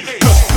Cause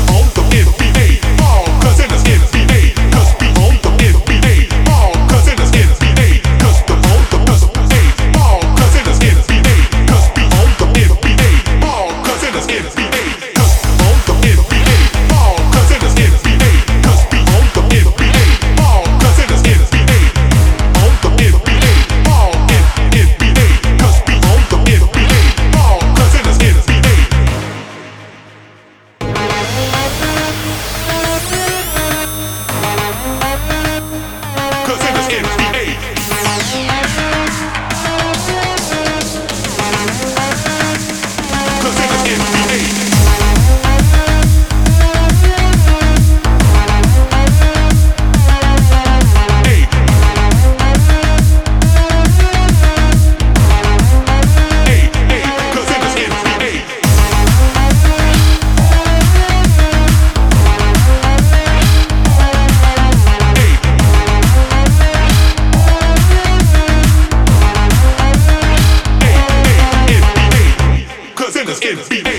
in the skin, be